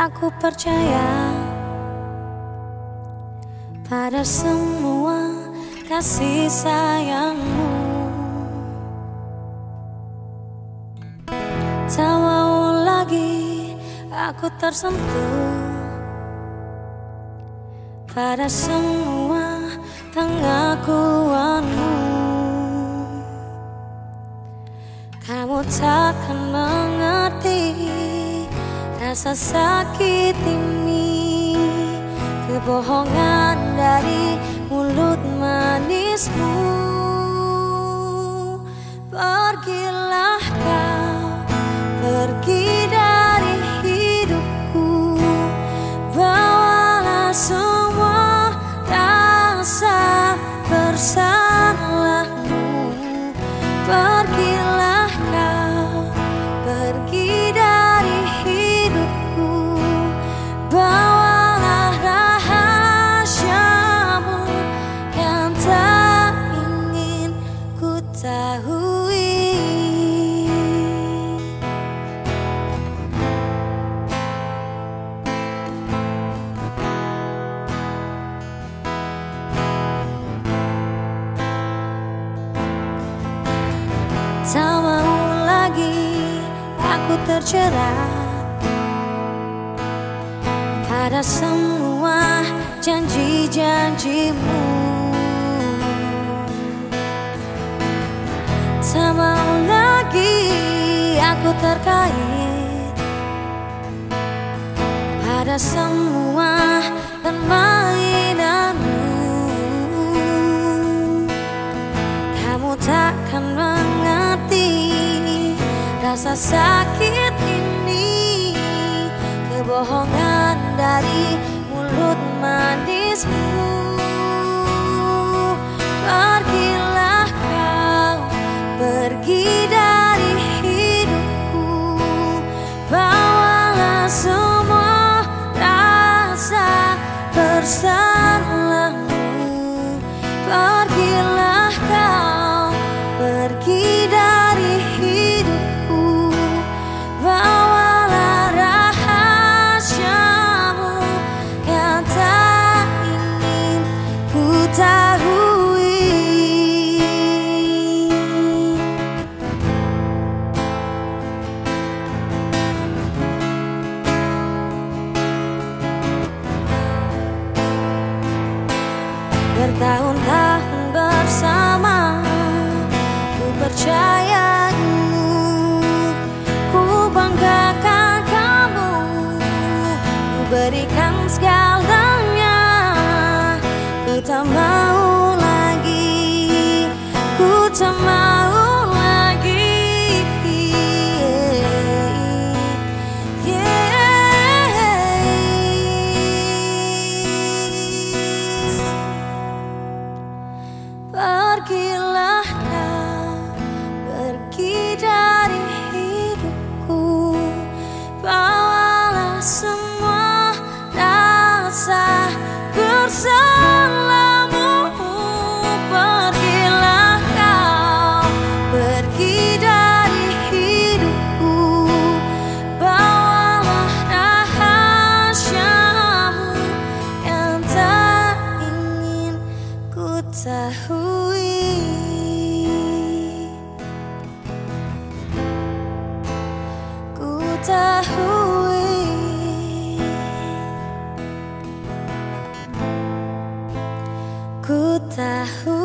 aku percaya pada semua kasih sayangmu. Tak mau lagi aku tersentuh pada semua pengakuanmu. Kamu takkan rasa sakit ini Kebohongan dari mulut manismu aku terjerat Pada semua janji-janjimu. Tak mau lagi aku terkait Pada semua permainanmu. Kamu takkan rasa sakit ini. Kebohongan dari mulut manismu. Pergilah kau, pergi dari hidupku. Bawalah semua rasa bersalahmu Pergilah kau, pergi dari hidupku Bertahun-tahun bersama Ku percayamu Ku banggakan kamu Ku berikan segalanya Ku tak mau lagi Ku tak Pergilah kau, pergi Ku tahui Ku tahu